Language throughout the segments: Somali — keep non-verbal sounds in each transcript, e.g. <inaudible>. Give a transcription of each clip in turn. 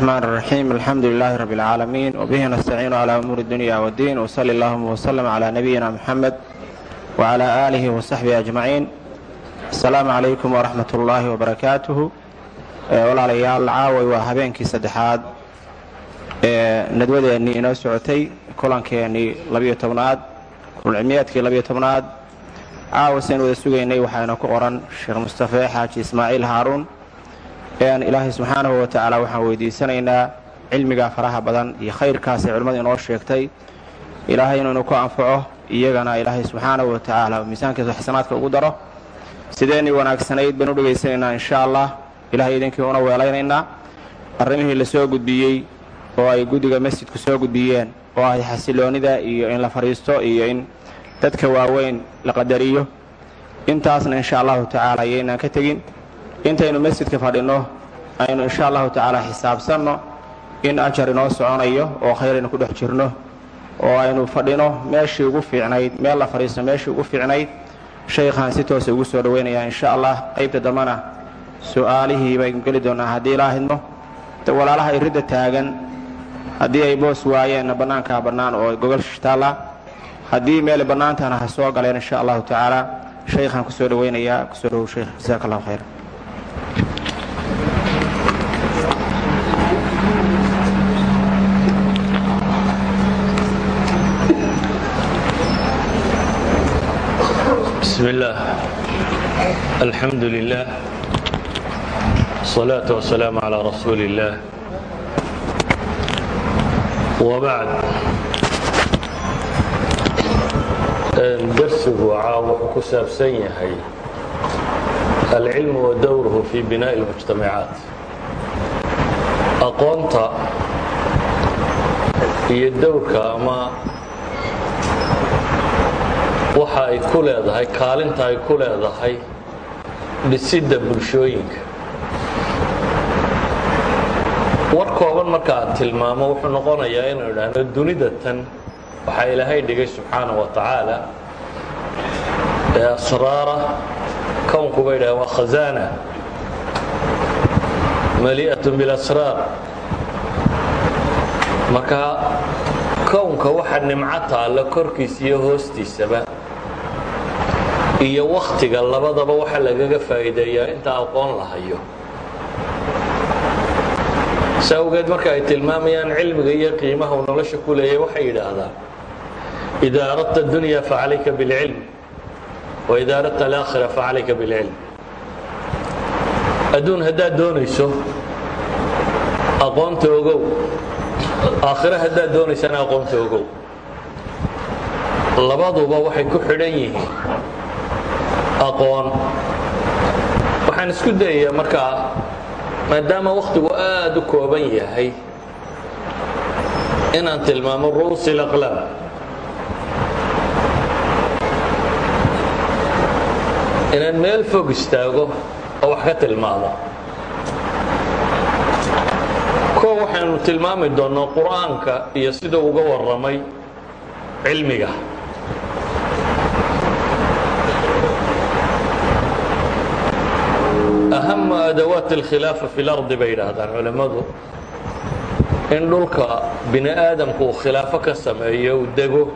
الرحمن الرحيم الحمد لله رب العالمين وبه نستعين على أمور الدنيا والدين وصلى اللهم وسلم على نبينا محمد وعلى آله وصحبه أجمعين السلام عليكم ورحمة الله وبركاته walaalayaal caaway waa habeenkii saddexaad ee nadwadeennii inoo socotay kulankeenii labiyo tobnaad kulcilmiyaadkii labiyo tobnaad caawa saynu wada sugaynay waxaana ku qoran sheekh mustafe xaaji ismaaciil haaruun ean ilaahay subxaanahu wa tacaala waxaan weydiisanaynaa cilmigaa faraha badan iyo khayrkaasay culimmadu inoo sheegtay. Ilaahay inuu ku anfaco iyagana ilaahay subxaanahu wa tacaala miisaankiisa xasanaadka ugu daro. Sideennii wanaagsanayd baynu dhegaysanaynaa insha allah ilahay idinkii una weelaynaynaa. Arrimihii la soo gudbiyey oo ay guddiga masjidku soo gudbiyeen oo ahay xasiloonnida iyo in la fadhiisto iyo in dadka waaweyn la qadariyo. Intaasna insha allahu tacaala ayaynaan ka tegin intaynu masjidka fadhinno aynu insha allahu tacaala xisaabsanno in ajar inoo soconayo oo khayraynu ku dhex jirno oo aynu fadhino meeshii ugu fiicnayd meel la fadhiisto meeshii ugu fiicnayd shaykhaan si toosa ugu soo dhowaynayaa insha allah qaybta dambana su'aalihii baynu geli doonnaa haddii ilaa hidmo walaalaha iridda taagan haddii ay boos waayeenna bannaankaa bannaan oo gogol shitaalla haddii meelay bannaantana ha soo galeen insha allahu tacaala shaykhaan ku soo dhowaynayaa ku soo dhowow sheekh jasaaka allahu khayra الحمد لله الصلاة والسلام على رسول الله وبعد درسgu wuxuu ku saabsan yahay العلم ودوره في بناء المجتمعات aqoonta iyo dowrka ama waxa ay ku leedahay kaalinta ay ku leedahay dhisidda bulshooyinka. War kooban marka aan tilmaamo wuxuu noqonayaa inuu idhaahno dunida tan waxaa ilaahay dhigay subxaana wa tacaala ee asraara kownku bay dhahaan waa khazaana mali'atun bilasraar marka kownka waxa nimco taalla korkiisa iyo hoostiisaba iyo wakhtiga labadaba waxa lagaga faa'iideeyaa inta aqoon la hayo. Saa awgeed marka ay tilmaamayaan cilmiga iyo qiimaha uu nolosha ku leeyahy waxay yidhaahdaan idaa aradta dunya facalayka bilcilm waidaa aradta alaakhira facalayka bilcilm. Adduun haddaad doonayso aqoonta ogow. Aakhiro haddaad doonaysana aqoonta ogow. Labaduba waxay ku xidhan yihiin aqoon. Waxaan isku dayayaa markaa maadaama wakhtigu aad u kooban yahay inaan tilmaamo ru'uusi اlaqlaam inaan meel fog istaago oo wax ka tilmaamo. Koo waxaynu tilmaami doonnaa qur'aanka iyo siduu uga warramay cilmiga ahamu adawaat اlkhilaafa fi اlardi bay yidhaahdaan culammadu in dhulka bini aadamku uu khilaafo ka sameeyo uu dego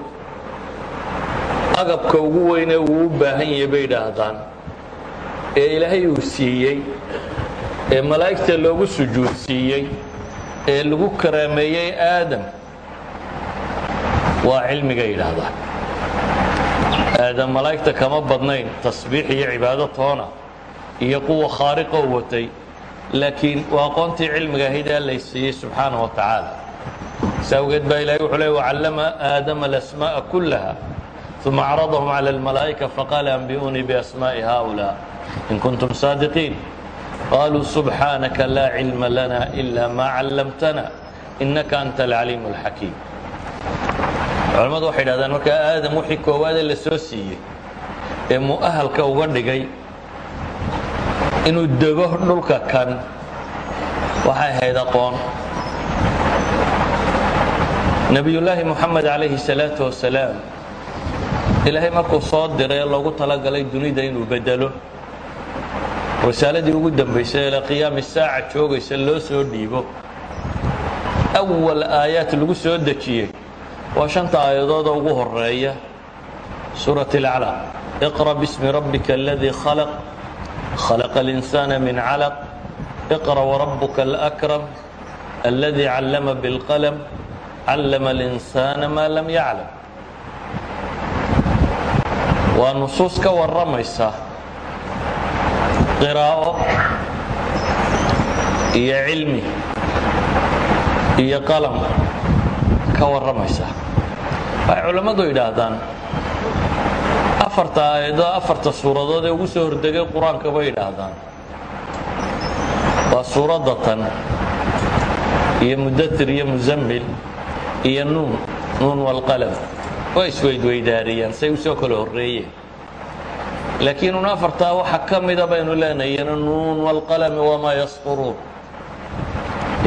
agabka ugu weynee uu u baahan yahay bay yidhaahdaan ee ilaahay uu siiyey ee malaa'igta loogu sujuudsiiyey ee lagu karaameeyey aadam waa cilmigay yidhaahdaan aadam malaa'igta kama badnayn tasbiix iyo cibaado toona iyo kuwa khaariqoo watay laakiin waa aqoontii cilmiga ahayd ee lay siiyey subxaana wa tacaala si awgeed baa ilahay wuxuu leey wacallama aadama alasmaa'a kullaha ثم عرضهم على الملائكة فقال أنبئوني بأسماء هؤلاء إن كنتم صادقين قالوا سبحانك لا علم لنا إلا ما علمتنا إنك أنت العليم الحكيم culamadu waxay dhahdaan marka aadam wixii koowaade la soo siiyey ee mu'ahalka uga dhigay inuu dego dhulka kan waxay ahayd aqoon. Nebiyullaahi moxamed calayhi salaatu wasalaam ilaahay markuu soo diray loogu talagalay dunida inuu bedelo. Risaaladii ugu dambaysay ee qiyaami saaca joogaysa loo soo dhiibo. Awal aayaad lagu soo dejiyey waa shanta aayadooda ugu horreeya suurat اlaclaq iqra bismi rabbika aladii khalaq khalaqa اlinsaana min calaq iqra warabuka alakram aladii callama biاlqalm callama اlinsaana maa lam yaclam waa nusuus ka warramaysa qiraa'o iyo cilmi iyo qalam ka warramaysa waxay culammadu yidhaahdaan afarta aayado afarta suuradood ee ugu soo hordegay qur'aanka bay yidhaahdaan. Waa suuradda tan iyo mudatir iyo muzammil iyo nuun nuun walqalam way isweydweydaariyaan say u soo kala horreeyeen laakiin un afartaa waxa ka mida baynu leenayeen nuun walqalami wamaa yasquruun.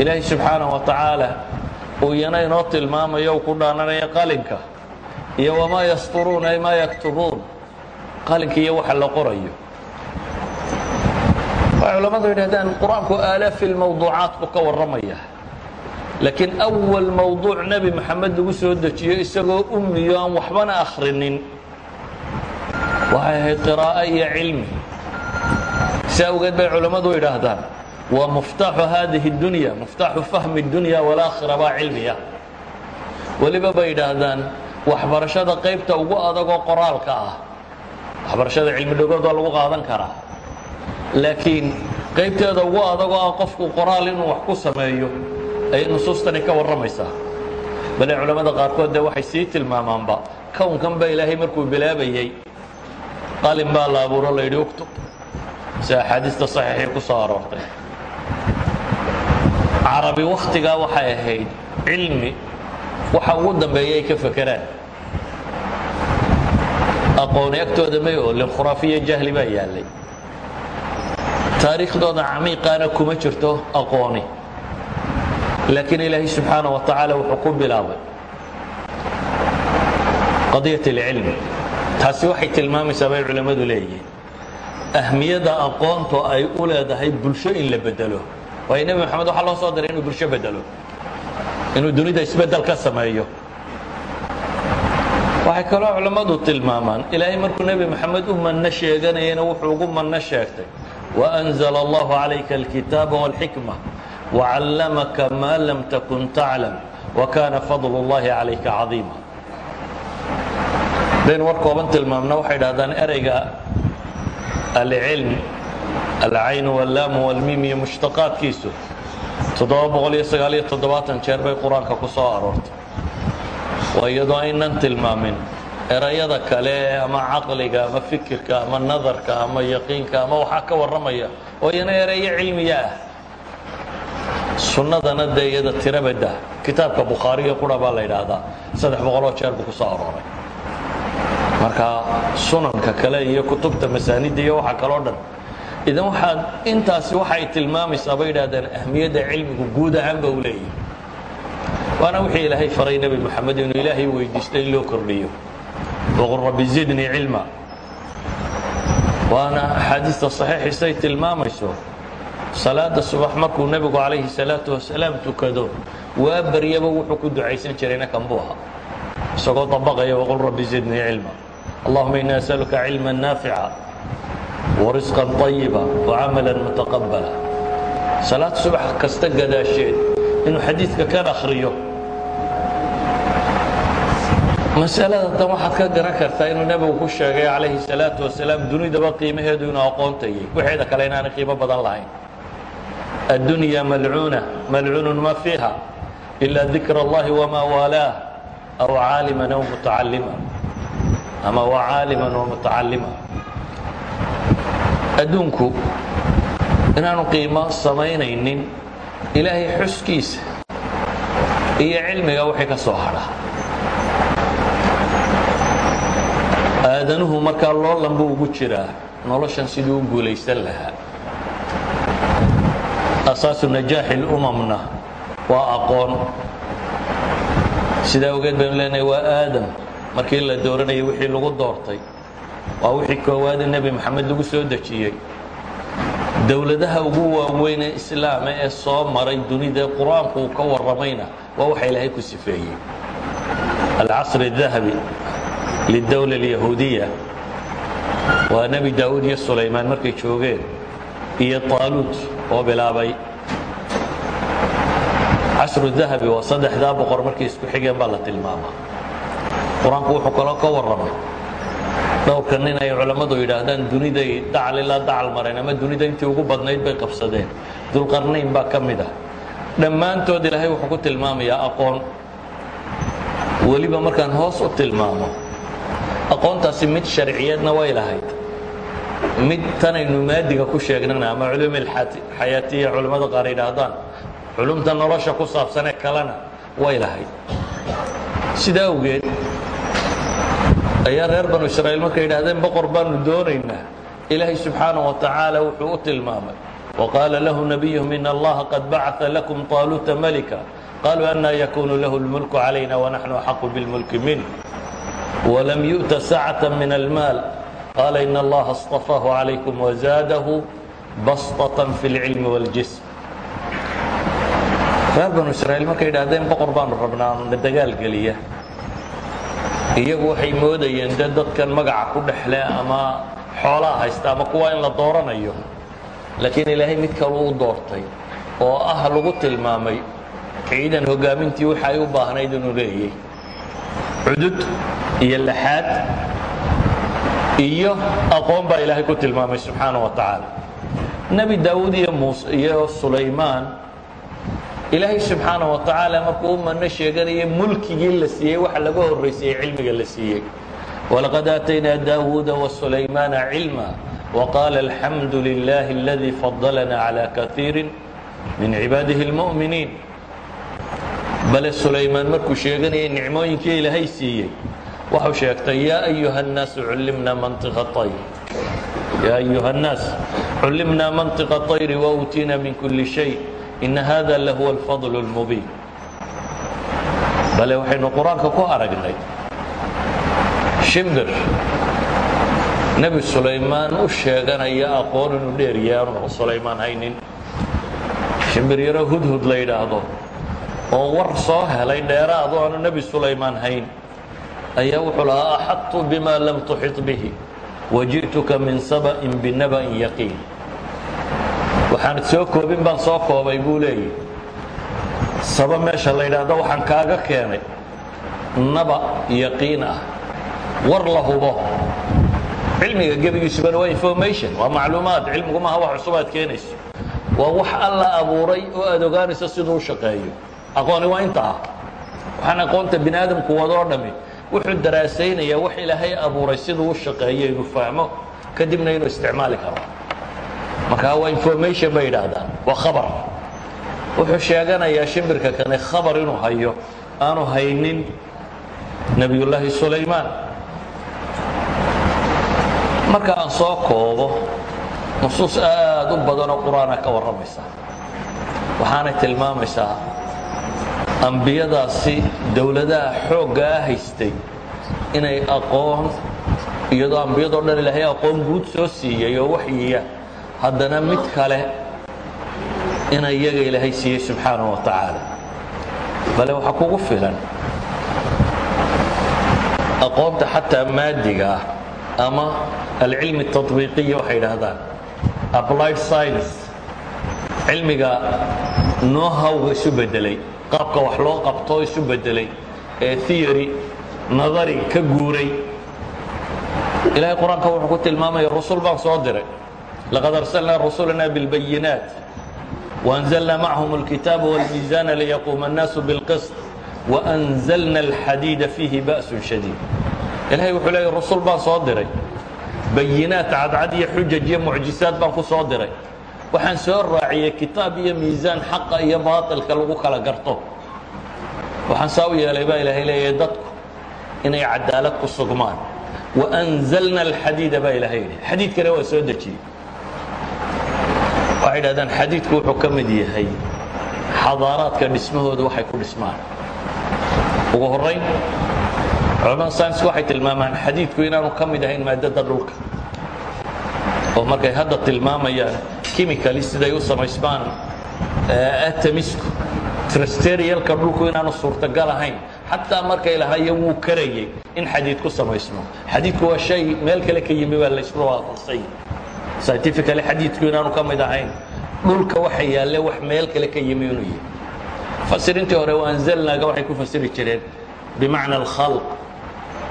Ilaahay subxaanah wa tacaala uu iyana inoo tilmaamayo ku dhaananaya qalinka. Iyo wamaa yasturuun ay maa yaktubuun qalinka iyo waxa la qorayo. Waxay culammadu yidhahdaan qur'aanku aalaafi lmawduucaat buu ka warramaya. Laakiin awal mawduuc nebi maxamed lagu soo dejiyo isagoo ummiyo aan waxbana akhrinin. Waxay ahayd qiraa'o iyo cilmi. Si awgeed bay culammadu yidhaahdaan waa muftaaxu haadihi اdunya muftaaxu fahmi اdunya walaakhira baa cilmiya. Weliba bay yidhaahdaan waxbarashada qaybta ugu adagoo qoraalka ah waxbarashada cilmi dhogood waa lagu qaadan karaa. Laakiin qaybteeda ugu adagoo ah qofku qoraal inuu wax ku sameeyo ayay nusuustani ka warramaysaa. Bale culammada qaarkood dee waxay sii tilmaamaanba kownkan ba ilaahay markuu bilaabayey qalin baa la abuuro la yidhi uktub. Si axaadiista saxiixii ku soo aroortay. Carabi wakhtigaa waxay ahayd cilmi waxa ugu dambeeya ka fekeraan aqooni agtooda may oolin khuraafiya jahli baa yaallay taariikhdooda camiiqaana kuma jirto aqooni laakiin ilaahay subxaana wa tacaala wuxuu ku bilaabay qadiyat اlcilmi taasi waxay tilmaamaysaa bay culammadu leeyihiin ahmiyadda aqoontu ay u leedahay bulsho in la bedelo waayo nebi moxamed waxaa loo soo diray inuu bulsho bedelo inuu dunida isbeddel ka sameeyo waxay kaloo culammadu tilmaamaan ilaahay markuu nebi moxamed u manno sheeganayana wuxuu ugu manno sheegtay waأnzla allahu calayka alkitaaba wاlxikma wacallamaka maa lam takun taclam wakana fadl اllahi calayka cadiima dayn war kooban tilmaamna waxay dhahdaan ereyga alcilm alcaynu wallaamu walmiim iyo mushtaqaadkiisu jeer bay qur-aanka ku soo aroortay waa iyadoo aynan tilmaamin erayada kale ama caqliga ama fikirka ama nadarka ama yaqiinka ama waxaa ka warramaya oo erayo cilmiya ah sunnadana dee iyada tirabada kitaabka bukhaariga qura baa la yidhaahdaa saddex boqoloo jeer buu ku soo arooray marka sunanka kale iyo kutubta masaanida iyo waxa kaloo dhan idan waxaad intaasi waxay tilmaamaysaa bay yidhahdeen ahmiyadda cilmigu guud ahaanba u leeyahy waana wixii ilaahay faray nebi moxamed inuu ilaahay weydiistay in loo kordhiyo. Waqul rabbi zidnii cilma. Waana axaadiista saxiixiisay tilmaamayso. Salaada subax markuu nebigu calayhi salaatu wasalaam tukado waa baryaba wuxuu ku ducaysan jirayna kan buu ahaa isagoo dabaqaya waqul rabbi zidnii cilma. Allahuma ini asaluka cilma naafica warisqan طayiba wacamala mutaqabala salaad subax kasta gadaasheed inuu xadiidka kan akhriyo masalada tan waxaad ka garan kartaa inuu nebigu ku sheegay calayhi salaatu wasalaam dunidaba qiimaheedu inuu aqoontayay waxeeda kale inaanay qiimo badan lahayn. Addunya malcuuna malcuunun ma fiiha ila dikra allahi wama waalaah aw caaliman aw mutacalima ama wa caaliman wa mutacalima adduunku inaanu qiimo samaynaynin ilaahay xuskiisa iyo cilmiga wixii ka soo hadha aadanuhu markaa loolan buu ugu jiraa. Noloshan siduu u guulaysan lahaa. Asaasu najaaxi lumamna waa aqoon. Sidaa ogeed baynu leenahay waa aadam. Markii la dooranayay wixii lagu doortay waa wixii koowaade nebi moxamed lagu soo dejiyey. Dowladaha ugu waaweyn ee islaama ee soo maray dunida qur'aanku uu ka warramayna waa waxa ilaahay ku sifeeyey. Alcasr الdahabi lidowla اlyahuudiya waa nebi daa'uud iyo sulaymaan markay joogeen iyo taaluut oo bilaabay casru dahabi waa saddexdaa boqor markay isku xigeen baa la tilmaamaa qur'aanku wuxuu kaloo ka warramay dhowrka nin ay culammadu yidhaahdaan duniday dacal ilaa dacal mareen ama dunida intii ugu badnayd bay qabsadeen dulqarnayn baa ka mid ah dhammaantood ilaahay wuxuu ku tilmaamayaa aqoon weliba markaan hoos u tilmaamo aqoontaasi mid sharciyeedna way lahayd. Mid tanaynu maadiga ku sheegnana ama culumi xayaatiya culimmada qaar yidhaahdaan culumta nolosha ku saabsanee kalena way lahayd. Sidaa awgeed ayaa reer banu israa'iil markay yidhaahdeen boqor baannu doonaynaa. Ilaahay subxaanah wa tacaala wuxuu u tilmaamay waqaala lahu nabiyuhum in allaha qad bacaa lakum qaaluuta malika. Qaaluu annaa yakuunu lahu اlmulku calayna wanaxnu axaqu biاlmulki minh wlam yu'ta sacة min almaal qaala in allaha اصطafaahu calaykum wazaadahu basطaة fi اlcilmi wاljism reer banu israa'iil markay yidhahdeen boqor baanu rabnaa na dagaal geliya iyagu waxay moodayeen dee dadkan magaca ku dhexle ama xoolaa haysta ama kuwa in la dooranayo laakiin ilaahay mid kaluu u doortay oo ah lagu tilmaamay ciidan hogaamintii waxa ay u baahnayd inuu leeyay cudud iyo laxaad iyo aqoon baa ilaahay ku tilmaamay subxaana wa tacaala. Nebi daawuud iyo sulaymaan ilaahay subxaana wa tacaala markuu u manno sheeganaya mulkigii la siiyey waxa laga horraysayey cilmiga la siiyey. Walaqad aataynaa daawuuda wasulaymaana cilma waqaala alxamdu lilahi aladii fadalana cala kaiiri min cibaadihi اlmu'miniin bale sulaymaan markuu sheeganayay nicmooyinkii ilaahay siiyey waxau sheegtay yaa ayuha الnaasu cullimna mantiqa ayr yaa ayuha الnaas cullimna mantiqa طayri wauutiina min kuli shay ina hada lahuwa alfadl اlmubiin bale waxaynu qur-aanka ku aragnay shimbir nebi sulaymaan u sheeganaya aqoon inuu dheeryahay aanu sulaymaan haynin shimbir yaro hudhud la yidhaahdo oo war soo helay dheeraado aanu nebi sulaymaan hayn. Ayaa wuxuu lahaa axadtu bima lam tuxit bihi waji'tuka min saba'in binaba'in yaqiin. Waxaan soo koobin baan soo koobay buu leeyahy saba meesha la yidhaahdo waxaan kaaga keenay naba yaqiin ah. War la hubo. Cilmiga gebigiisubana waa information waa macluumaad. Cilmigu maaha wax cusub aad waa wax alla abuuray oo aad ogaanayso siduu shaqeeyo aqooni waa inta ah waxaan aqoonta bini aadamku wadoo dhammi wuxuu daraasaynayaa wax ilaahay abuuray siduu u shaqeeyo inuu fahmo kadibna inuu isticmaali karo. Markaa waa information bay yidhaahdaan waa khabar. Wuxuu sheeganayaa shimbirka kane khabar inuu hayo aanu haynin nebiyullaahi sulaymaan. Marka aan soo koobo nusuus aad u badanoo qur'aana ka warramaysa. Waxaanay tilmaamaysaa ambiyadaasi dowladaha xooggaa haystay inay aqoon iyadoo ambiyadoo dhan ilaahay aqoon guud soo siiyey oo waxyiya haddana mid kale ina iyaga ilaahay siiyey subxaanaه wa tacaala bale waxaa kugu filan aqoonta xataa maadiga ah ama alcilmi الtaطbiiqiya waxay yidhaahdaan applied science cilmiga know-howga isu bedelay qaabka wax loo qabtoo isu bedelay ee theory nadari ka guuray ilahay qur-aanka wuxuu ku tilmaamaya rusul baan soo diray laqad arsalnaa rusulana biاlbayinaat وأنزلنا معهم الكتاب والميزان ليقوم الناس بالقسط وأنزلنا الحديد فيه بأس شديد إلهي wuxuu leeyahy rusul baan soo diray bayinaat cadcad iyo xujaj iyo mucjisaad baan ku soo diray waxaan soo raaciyey kitaab iyo miisaan xaqa iyo baailka lagu kala garto. Waxaan saa u yeelay baa ilaahay leeyahay dadku inay cadaalad ku sugmaan. Waanzalna alxadiida baa ilaahay yidhi. Xadiidkana waa soo dejiyey. Waxay dhahdaan xadiidku wuxuu ka mid yahay xadaaraadka dhismahoodu waxay ku dhismaan. Ugu horayn culamada saynsku waxay tilmaamaan xadiidku inaanu ka mid ahayn maadada dhulka. Oo markay hadda tilmaamayaan chemically siday u samaysmaan atamisku trasterialka dhulku inaanu suurtagal ahayn. Xataa markay lahaayeen wuu karayay in xadiid ku samaysmo xadiidku waa shay meel kale ka yimi baa laysku waafaqsay scientifically xadiidku inaanu ka mid ahayn. Dhulka waxa yaalle wax meel kale ka yimi inuu yahay. Fasirintii hore anzalnaaga waxay ku fasiri jireen bimacna alkhalq.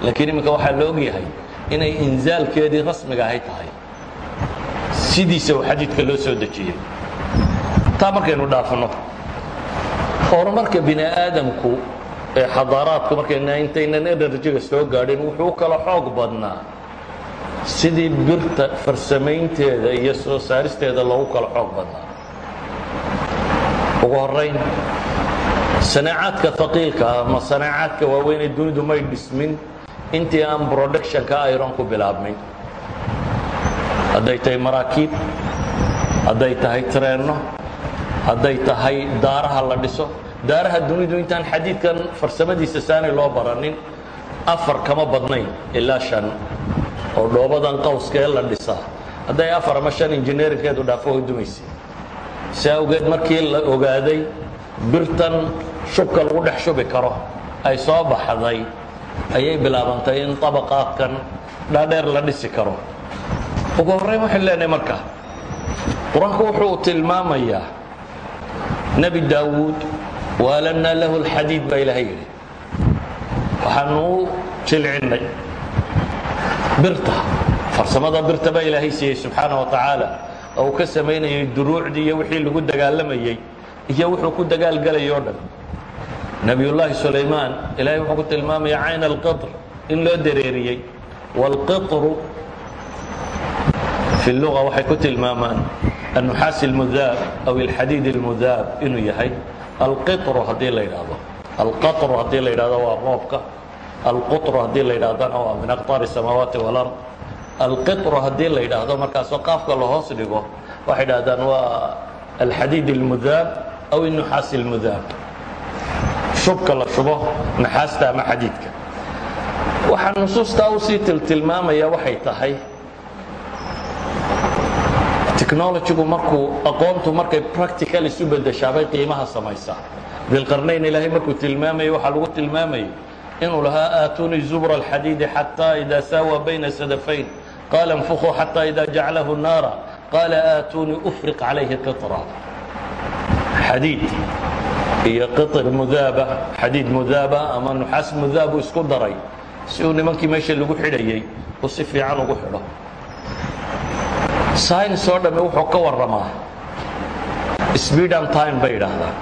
Laakiin iminka waxaa la inay inzaalkeedii rasmiga ahay tahay sidiisa uu xadiidka loo soo dejiyey. Taa markaynu dhaafno horumarka bini aadamku ee xadaaraadku markayna intaynan enerjiga soo gaadhin wuxuu kala xoog badnaa sidii birta farsamaynteeda iyo soo saaristeeda loogu kala xoog badnaa. Ugu horayn sanaacaadka haqiilka ama sanaacaadka waaweynee dunidu may dhismin intii aan productionka iron ku bilaabmin hadday tahay maraakiib hadday tahay treenno hadday tahay daaraha la dhiso. Daaraha dunidu intaan xadiidkan farsamadiisa saanay loo baranin afar kama badnayn ilaa shan oo dhoobadan qawska ee la dhisaa hadday afar ama shan injineerinkeedu dhaafo way dumaysa si awgeed markii la ogaaday birtan shubka lagu dhex shubi karo ay soo baxday ayay bilaabantay in طabaqaadkan dhaadheer la dhisi karo ugu horrayn waxaan leenahay marka qur'aanku wuxuu tilmaamayaa nebi daawuud waalanaa lahu اlxadiid baa ilaahay yidhi. Waxaanu u birta farsamada birta baa ilaahay siiyey wa tacaala oo ka samaynayay duruucdii iyo wixii lagu dagaalamayey iyo wuxuu ku dagaalgelayay o dhan. Nebiyullaahi sulaymaan ilaahay wuxuu ku tilmaamaya cayn in loo dareeriyey wاlqitru fi luga waxay ku tilmaamaan annuxaas اlmudaab aw alxadiid اlmudaab inuu yahay alqitru haddii la yidhaahdo alqatru haddii la yidhahdo waa roobka alqutru haddii la yidhahdana waa min aqطaari الsamaawaati wاlard alqitru haddii la yidhaahdo markaasoo qaafka la hoos dhigo waxay dhahdaan waa alxadiid اlmudaab aw الnuxaas اlmudaab shubka la shubo naxaasta ama xadiidka waxaa nusuustaa usii tiltilmaamaya waxay tahay technologygu markuu aqoontu markay practical isu bedeshaabay qiimaha samaysaa dilqarnayn ilaahay markuu tilmaamayay waxaa lagu tilmaamayay inuu lahaa aatunii zubra alxadiidi xataa ida saawa bayna sadafayn qaala انfukuu xataa ida jaclahu naara qaala aatunii ufriq calayhi qitra xadiid iyo qir mudaaba xadiid mudaaba ama nuxaas mudaab uu isku daray si uu nimankii meesha lagu xidhayay uu si fiican ugu xidho science oo dhamme wuxuu ka warramaa. Speed and time bay yidhaahdaan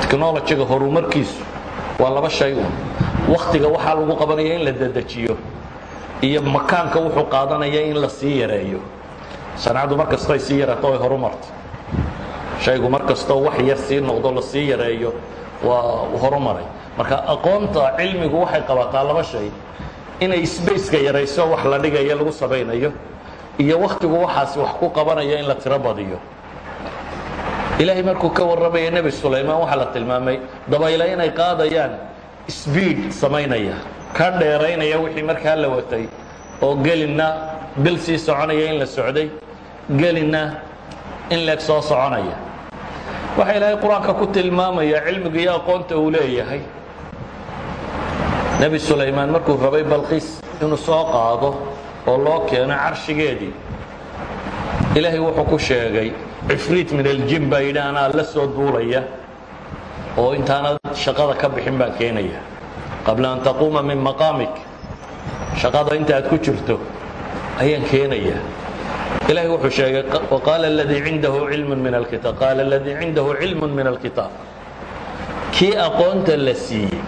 technologyga horumarkiisu waa laba shay un. Wakhtiga waxaa lagu qabanaya in la dedejiyo iyo makaanka wuxuu qaadanaya in la sii yareeyo. Sancaddu mar kastoo ay sii yaraato ay horumarto shaygu mar kastoo wax yar sii noqdo la sii yareeyo waa horumaray. Marka aqoonta cilmigu waxay qabataa laba shay. Inay sbaceka yarayso wax la dhigayo lagu samaynayo iyo wakhtigu waxaasi wax ku qabanaya in la tiro badiyo. Ilaahay markuu ka warramaya nebi sulaymaan waxaa la tilmaamay dabayla inay qaadayaan sbiid samaynaya ka dheeraynaya wixii markaa la watay oo gelinna bil sii soconaya in la socday gelinna in leeg soo soconaya. Waxaa ilaahay qur'aanka ku tilmaamaya cilmiga iyo aqoonta uu leeyahay. Nebi sulaymaan markuu rabay balqiis inuu soo qaado oo loo keeno carshigeedii. Ilaahay wuxuu ku sheegay cifriit min aljin baa la soo duulaya. Oo intaanad shaqada ka bixin baan keenaya. Qabla an taquuma min maqaamik. Shaqada inta aad ku jirto ayaan keenaya ilahay wuxuu sheegay qaala ladii cindahu cilmu min alkitaab. Qaala aladii cindahu cilmu min alkitaab. Kii aqoonta la siiyey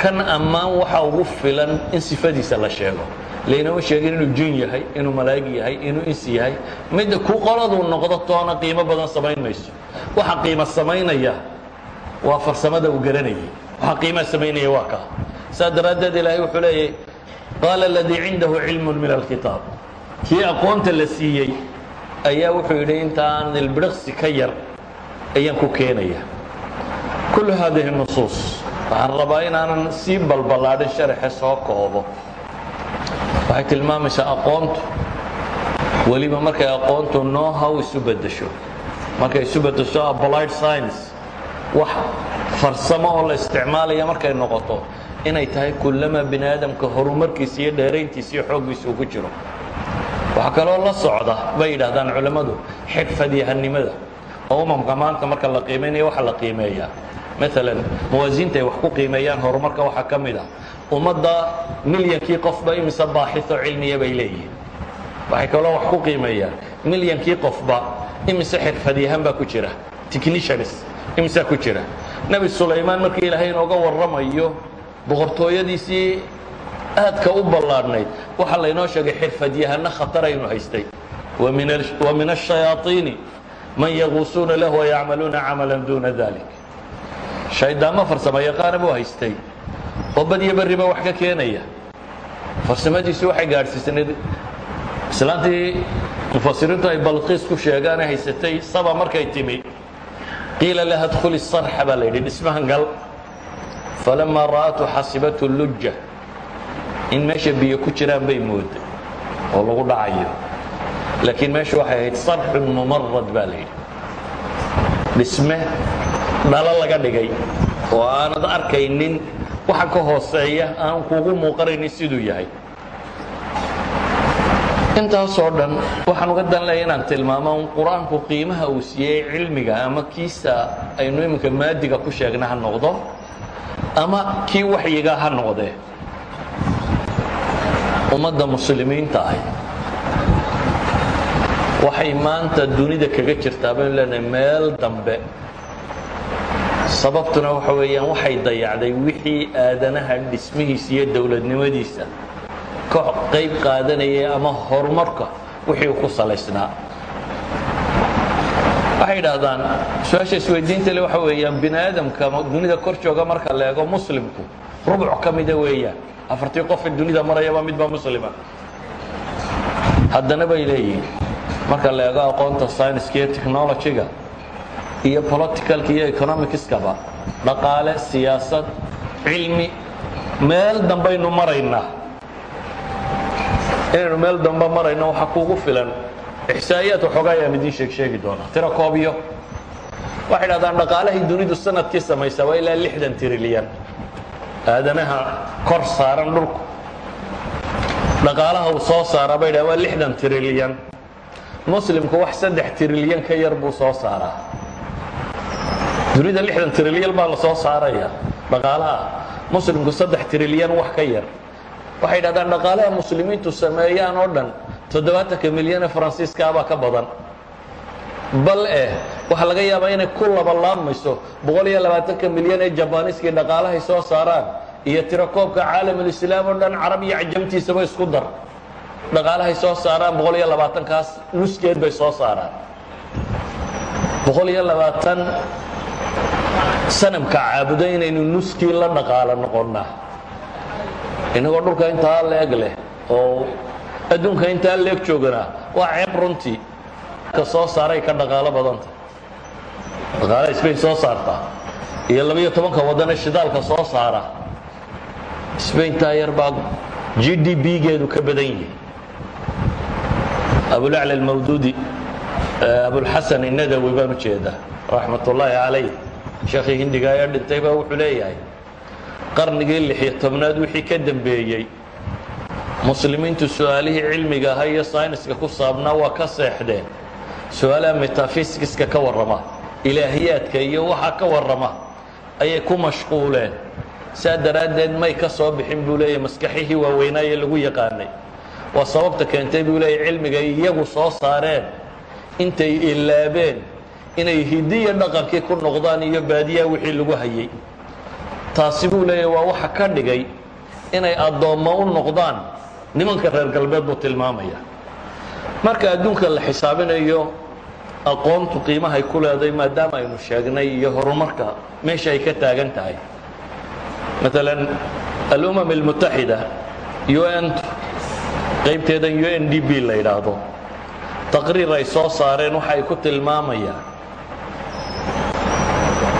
kan ammaan waxa ugu filan in sifadiisa la sheego laynama sheegin inuu jin yahay inuu malaa'ig yahay inuu insi yahay? Midda ku qoladuu noqdo toona qiimo badan samayn waxa qiimo samaynaya waa farsamada uu garanayay. Waxa qiimaa samaynaya waa kaa saa daraaddeed ilaahay wuxuu leeyahy qaala aladii cindahu cilmu min alkitaab. Kii aqoonta la siiyey ayaa wuxuu yidhi intaan ilbiriqsi ka yar ayaan ku keenaya. Kullu haadihi nusuus. Waxaan rabaa inaanan sii balballaadhin sharaxe soo koobo waxay tilmaamaysaa aqoontu. Weliba markay aqoontu know how isu beddesho. Markay isu beddesho applied science. Wax farsamo oo la isticmaalaya markay noqoto inay tahay kullama bini aadamka horumarkiisa iyo dheerayntiisa iyo xooggiisa uu ku jiro. Waxaa kaloo la socda bay yidhaahdaan culammadu xirfadyahanimada oo umamka maanta marka la qiimaynaya waxa la qiimeeyaa maalan muwaasiinta ay wax ku qiimeeyaan horumarka waxaa ka mid ah ummadda milyankii qofba imise baaxio cilmiya bay leeyihiin. Waxay kaloo wax ku qiimeeyaan. Milyankii qofba imise xirfadyahan baa ku jira. Tichnishanis imisaa ku jira. Nebi sulaymaan markii ilaahay inooga warramayo boqortooyadiisii aadka u ballaadhnayd waxaa laynoo sheegay xirfadyahanna khataraynu haystay. Wa min ashayaaiini man yaguusuuna lahu wayacmaluuna camalan duuna dalik shayddaamo farsamayaqaana buu haystay oo badyo berriba wax ka keenaya. Farsamadiisu waxay gaadhsiisanayd islaantii mufasiriintu ay balqiis ku sheegaane haysatay saba markay timi. Qiila laha dkhuli sarxa baa la yidhi dhismahan gal. Falamaa ra'atu xasibatu lujja. In meesha biyo ku jiraan bay mooday oo lagu dhacayo. Laakiin meesha waxay ahayd sarxun mumarad baa la yidhi. Laga dhigay oo arkaynin waxa ka hooseeya aan kuugu muuqanaynin siduu yahay. Intaasoo dhan waxaan uga dan leeya inaan tilmaamo un qur'aanku qiimaha uu siiyey cilmiga ama kiisa aynu iminka maadiga ku sheegna ha noqdo ama kii waxyiga ha noqdee ummadda muslimiinta ahi waxay maanta dunida kaga jirtaa baynu leenahay meel dambe sababtuna waxa weeyaan waxay dayacday wixii aadanaha dhismihiisa iyo dowladnimadiisa. Ka qayb qaadanayay ama horumarka wixii uu ku salaysnaa. Waxay idhaahdaan su'aasha isweydiinta le waxa weeyaan bini aadamka dunida kor jooga marka la eego muslimku rubuc ka mida weeyaan afartii qofe dunida marayaba midba muslima. Haddana bay leeyihiin. Marka la eego aqoonta scienska iyo technologyga iyo politicalka iyo economicskaba dhaqaale siyaasad cilmi meel dambaynu maraynaa inaynu meel dambe marayno waxaa kuugu filan ixsaa'iyaad waxoogaa ayaan idiin sheeg sheegi doonaa tiro koobiyo. Waxay dhahdaan dhaqaalahay dunidu sannadkii samaysaa waa ilaa lixdan trilyan aadanaha kor saaran dhulku. Dhaqaalaha uu soo saara bay dhaha waa lixdan trilyan muslimku wax saddex trilyan ka yar buu soo saaraa dunida lixdan trilyan baa la soo saaraya. Dhaqaalaha. Muslimku saddex trilyan wax ka yar. Waxay dhahdaan dhaqaalaha muslimiintu sameeyaan oo dhan toddobaatanka milyan ee faransiiskaabaa ka badan. Bal eh waxaa laga yaabaa inay ku labalaabmayso boqol iyo labaatanka milyan ee jabaniiskii dhaqaalahay soo saaraan iyo tirakoobka caalamulislaam oo dhan carab iyo cajamtiisaba isku dar. Dhaqaalahay soo saaraan boqol iyo nuskeed bay soo saaraan. Boqol iyo labaatan sanamka caabudo inaynu nuskii la dhaqaalo noqonnaa inagoo dhulka intaa leeg leh oo adduunka intaa leeg joogana waa ceeb runtii ka soo saaray ka dhaqaalo badanta. Dhaqaalaha sbain soo saarta iyo labaiyo tobanka waddan ee shidaalka soo saara. Sbain taa yar baa g d b-geedu ka badan yihi abulacla almawduudi abulxasan innadawi baan u jeedaa raxmat calayh sheekhii hindiga ayaa dhintay baa wuxuu leeyahay qarnigii lixiyo tobnaad wixii ka dembeeyey muslimiintu su'aalihii cilmiga ahaa iyo sayniska ku saabnaa waa ka seexdeen su'aalaha metafisiska ka warrama ilaahiyaadka iyo waxa ka warrama ayay ku mashquuleen. Saa daraaddeed may ka soo bixin buu leeyahy maskaxihii waaweynaaye lagu yaqaanay. Waa sababta keentay buu leeyahy cilmiga iyagu soo saareen intay ilaabeen inay hidiya dhaqankii ku noqdaan iyo baadiyaha wixii lagu hayay. Taasi buu leeyahy waa waxa ka dhigay inay addoommo u noqdaan nimanka reer galbeed buu tilmaamaya. Marka adduunka la xisaabinayo aqoontu qiimahay ku leedahay maadaama aynu sheegnay iyo horumarka meesha ay ka taagan tahay. Maalan alumam almutaxida u n qaybteedan u n d b la yidhaahdo. Taqriir ay soo saareen waxa ay ku tilmaamayaan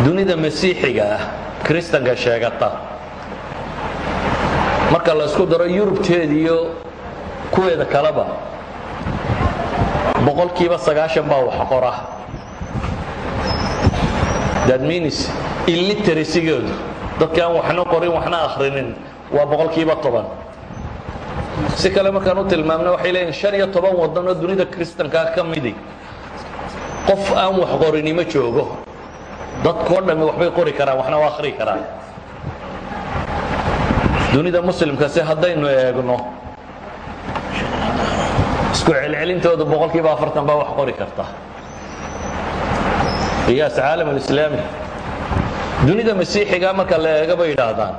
dunida masiixiga ah kristanka sheegata. Marka la isku daro yurubteeda iyo kuweeda kaleba boqolkiiba sagaashan baa wax qora. That means illiteracygeedu dadka aan waxna qorin waxna akhrinin waa boqolkiiba toban. Si kale markaan u tilmaamna waxay leeyihiin shan iyo toban waddan oo dunida kristankaa ka midi. Qof aan wax qorini ma joogo dadkoo dhammi waxbay qori karaan waxna waa akhrii karaan. Dunida muslimkase haddaynu eegno isku celcelintoodu boqolkiiba afartan baa wax qori karta. Qiyaas caalam alislaami dunida masiixiga marka la eega bay yidhaahdaan.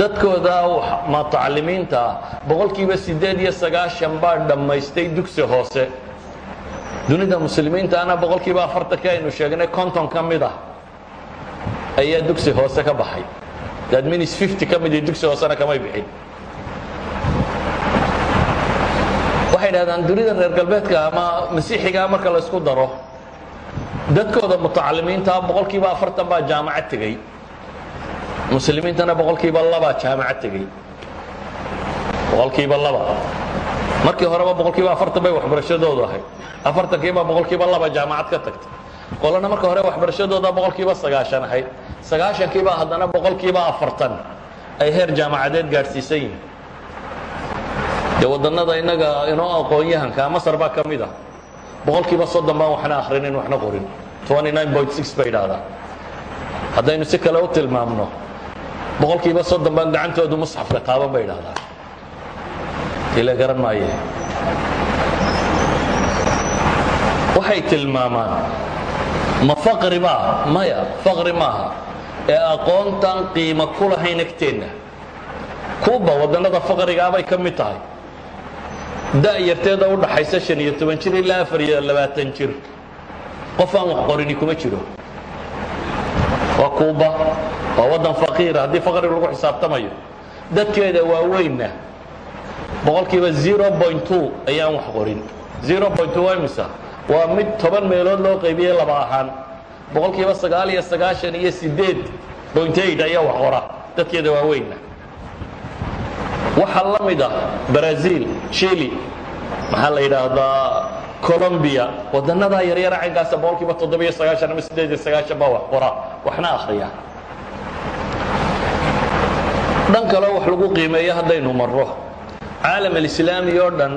Dadkooda mutacalimiinta ah boqolkiiba siddeed iyo sagaashan baa dhammaystay dugsi hoose dunida muslimiintaana boqolkiiba afartanka aynu sheegnay konton ka ah ayaa dugsi hoose ka baxay. That means fifty ka mid dugsi hoosena kamay bixin. Waxay dhahdaan dunida reer galbeedka ama masiixigaa marka la isku daro dadkooda mutacalimiinta boqolkiiba afartan baa jaamacad tegey. Muslimiintana boqolkiiba labaa jaamacad tegey. Boqolkiiba laba markii horeba boqolkiiba afartan bay waxbarashadoodu ahayd. Afartankiiba boqolkiiba laba jaamacad ka tagtay. Qolana marka hore waxbarashadooda boqolkiiba sagaashan ahayd. Sagaashankiiba haddana boqolkiiba afartan ay heer jaamacadeed gaadhsiisan yihiin dee waddannada innaga inoo aqoon-yahanka masar baa ka mid ah. Boqolkiiba soddon baan waxna akhrinin waxna qorin. bay idhahdaan haddaynu si kale u tilmaamno boqolkiiba soddon baan gacantoodu musxafka taaban bay idhahdaan ila garan maaye. Waxay tilmaamaan ma faqri baa maya faqri maaha ee aqoontan qiimo ku lahayn agteenna kuuba waddannada faqrigaabay ka mid tahay. Da'yarteeda u dhaxaysa shan iyo toban jir ilaa afar iyo labaatan jir. Qof aan wax kuma jiro. Waa kuuba waa waddan faqiira haddii faqri lagu xisaabtamayo dadkeeda waaweynna boqolkiiba zero point two ayaan wax qorin. Zero point two imisa waa mid toban meelood loo qaybiyey laba ahaan. Boqolkiiba sagaal iyo sagaashan iyo sideed point eight ayaa wax qora. Dadkeeda waaweynna waxaa la mid ah brazil chile maxaa la yidhaahdaa colombia. Waddannadaa yaryara caynkaasa boqolkiiba toddobiyo sagaashan ama siddeed iyo sagaashan baa wax qora. Waxna akhriya. Dhan kaleo wax lagu qiimeeyo haddaynu marro caalam alislaami oo dhan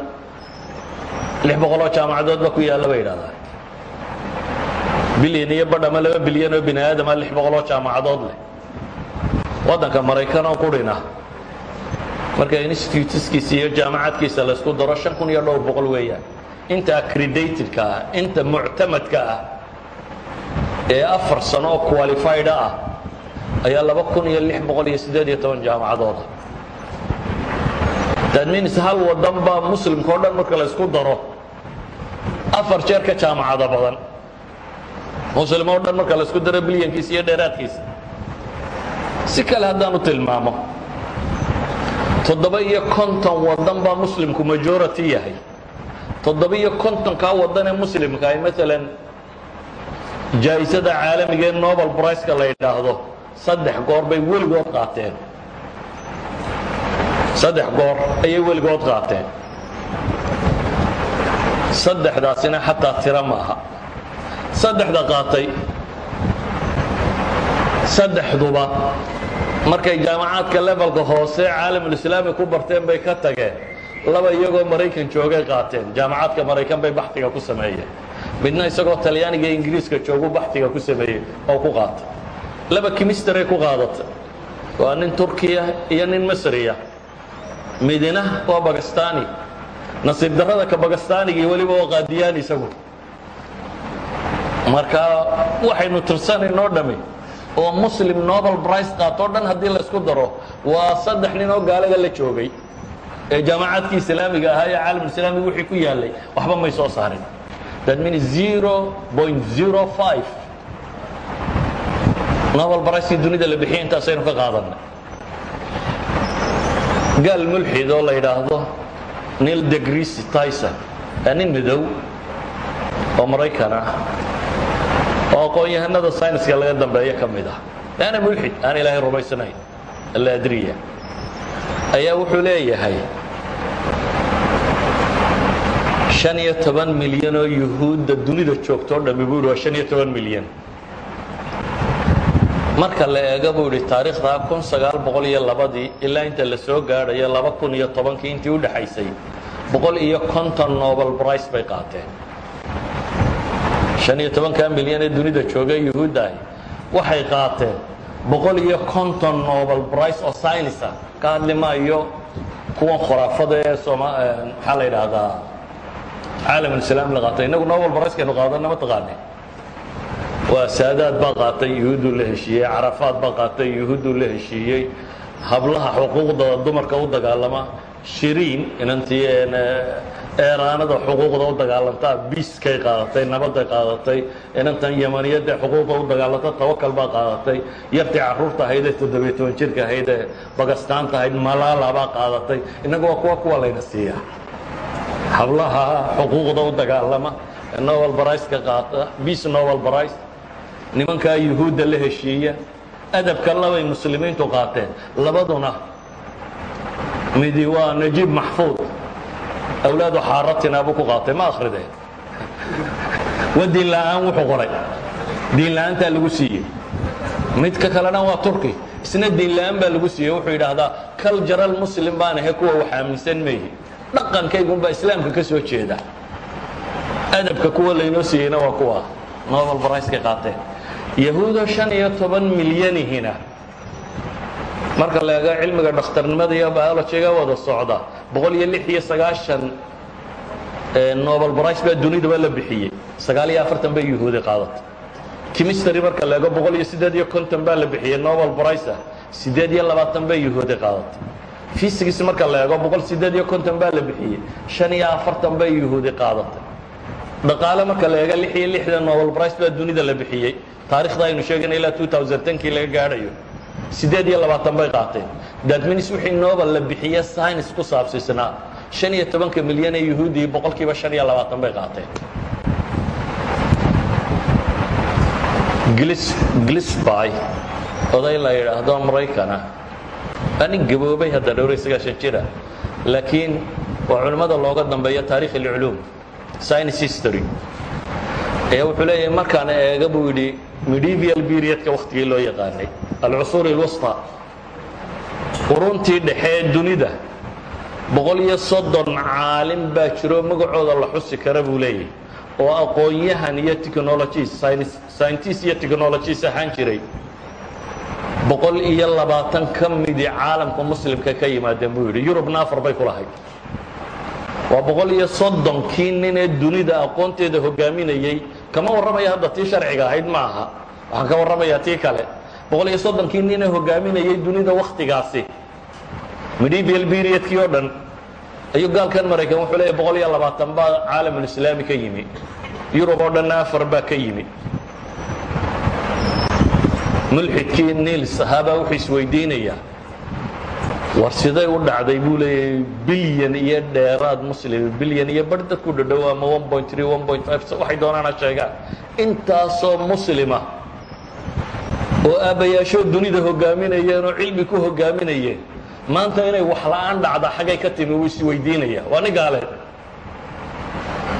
lix boqoloo jaamacadoodba ku yaalla bay yidhahdaa bilyan iyo badh ama laba bilyan oo bini aadama lix boqoloo jaamacadood leh. Waddanka maraykan oo qurina marka instituteskiisa iyo jaamacadkiisa laysku daro shan kun iyo dhowr boqol weeyaan. Inta accreditatedka ah inta muctamadka ah ee afar sano oo qualified ah ayaa laba kun iyo lix boqol iyo siddeed iyo toban jaamacadooda that means hal waddan baa muslimka o dhan marka la ysku daro? Afar jeer ka jaamacado badan. Muslim oo dhan marka la ysku daro bilyankiisa iyo dheeraadkiisa. Si kale haddaan tilmaamo toddoba iyo konton waddan baa muslimku majority yahay. Toddoba iyo kontonkaa waddan ee muslimka ay maalan jaa'isada caalamiga ee nobel briceka la yidhaahdo saddex goor bay weligood qaateen saddex goor ayay weligood qaateen. Saddexdaasina xataa tiro ma aha. Saddexda qaatay saddexduba markay jaamacaadka levelka hoose caalamulislaami ku barteen bay ka tageen. Laba iyagoo maraykan joogay qaateen. Jaamacaadka maraykan bay baxtiga ku sameeyeen. Midna isagoo talyaaniga ingiriiska joogu baxtiga ku sameeyey oo ku qaatay. Laba kimisteray ku qaadatay. Waa nin turkiya iyo nin masriya midina waa bagastani nasiib darrada ka bagastaanigii weliba oo qaadiyaan isagu. Marka waxaynu tirsanaynoo dhammi oo muslim nobel brice qaatoo dhan haddii la isku daro waa saddex nin oo gaalada la joogay ee jaamacaadkii islaamiga ahaa ee caalamulislaamiga wixii ku yaallay. Waxba may soo saarin. That means zero point zero five. Nobel bricekii dunida la bixiyay intaasaynu ka qaadanay gaal mulxid oo la yidhaahdo nil degrisi tyson. Waa nin midow oo maraykan ah oo aqoon-yahanada sayniska laga dambeeyo ka mid ah. Aana mulxid aan ilaahay rumaysanayn. Ayaa wuxuu leeyahay milyan oo yuhuudda dunida joogto o toban milyan marka la eega buu yidhi taariikhdaa kun sagaal boqol iyo labadii ilaa inta la soo gaadhayo laba kun iyo tobankii intii u dhexaysay boqol iyo konton nobel brice bay qaateen. Shan iyo tobankaa milyan ee dunida joogay yuhuudda ahi waxay qaateen boqol iyo konton nobel brice oo synisa ka hadli maayo kuwan khuraafada ee maxaa la yidhaahdaa caalamulislaam la qaatay. Innagu nobel bricekaynu qaadana ma taqaane waa saadaad baa qaatay yuhuudduu la heshiiyey carafaad baa qaatay yuhuudduu la heshiiyey. Hablaha xuquuqda dumarka u dagaalama shiriin inantii xuquuqda u dagaalantaa biiskay qaadatay nabaday qaadatay inantan yamaniyadda xuquuqda u dagaalanta tawakal baa qaadatay. Yartii carruurta ahayd ee toddobiyo toban jirka ahayd ee bagastaanta ahayd malaala baa qaadatay. Innagu waa kuwa kuwa layna siiyaa. Hablaha xuquuqda u dagaalama nobel briceka qaata biis nobel brice nimankaa yuhuudda la heshiiya adabka labay muslimiintu qaateen. Labaduna midi waa najiib maxfuud awlaadu xaaratina buu ku qaatay ma akrideen <laughs> waa diin la'aan wuxuu qoray. Diin la'aantaa lagu siiyey. Midka kalena waa turki. Isna diin la'aan baa lagu siiyey wuxuu yidhaahdaa cultural muslim baan ahe kuwa wax aaminsan meehi dhaqankaygunbaa islaamka ka soo jeeda. Adabka kuwa laynoo siiyeyna waa kuwa nobel bricekay qaateen yahuudo shan iyo toban milyanihina marka la eego cilmiga dhakhtarnimada iyo biologyga wada socda boqol iyo lix iyo sagaashan nobel brice baa dunidaba la bixiyey. Sagaal iyo afartan bay yuhuudi qaadatay chemistry marka la eego boqol iyo siddeed iyo konton baa la bixiyey nobel brice siddeed iyo labaatan bay yuhuudi qaadatay physics marka la eego boqol siddeed iyo konton baa la bixiyey shan iyo afartan bay yuhuudi qaadatay dhaqaale marka la eego lix iyo lixdan nobel brice baa dunida la bixiyey taarikhda aynu sheegayna ilaa tenkii laga gaadhayo. Siddeed iyo labaatan bay qaateen. Datminis wixii nobel la bixiye science ku saabsiisnaa shan iyo tobanka milyan ee yuhuudii boqolkiiba shan iyo labaatan bay qaateen. Glisby oday la yidhaahdo maraykana anin gaboobay hadda dhowr iyo sagaashan jira. Laakiin waa culimmada looga dambeeya taarikh alculuum science history. Ee wuxuu leeyahay markaan eega buu yidhi medieval periodka wakhtigii loo yaqaanay alcusuur alwusta. Quruntii dhexe dunida boqol iyo soddon caalim baa jiro magacooda la xusi kara buu leeyahay oo aqoon-yahan iyo technologies scientist iyo technologies ahaan jiray. Boqol iyo labaatan ka midii caalamka muslimka ka yimaadeen buu yidhi yurubna afar bay ku waa boqol iyo soddonkii nin ee dunida aqoonteeda hogaaminayey kama warramaya hadda tii sharciga ahayd ma aha waxaan ka warramayaa tii kale. Boqol iyo soddonkii nin ee hogaaminayey dunida wakhtigaasi. Medieval periodkii oo dhan ayuu gaalkan maraykan wuxuu leeyahy boqol iyo labaatan baa caalamulislaami ka yimi. Yurub oo dhanna afar baa ka yimi. Mulxidkii niils ahaabaa wuxuu isweydiinayaa war siday u dhacday buu leeyahay bilyan iyo dheeraad muslim bilyan iyo bar dadku dhadhow ama one point three one point five waxay doonaana sheegaan intaasoo muslima oo aabbayaashoo dunida hogaaminayeen oo cilmi ku hogaaminayeen maanta inay wax la'aan dhacda xaggay ka timi wuu isweydiinaya waa nin gaaleed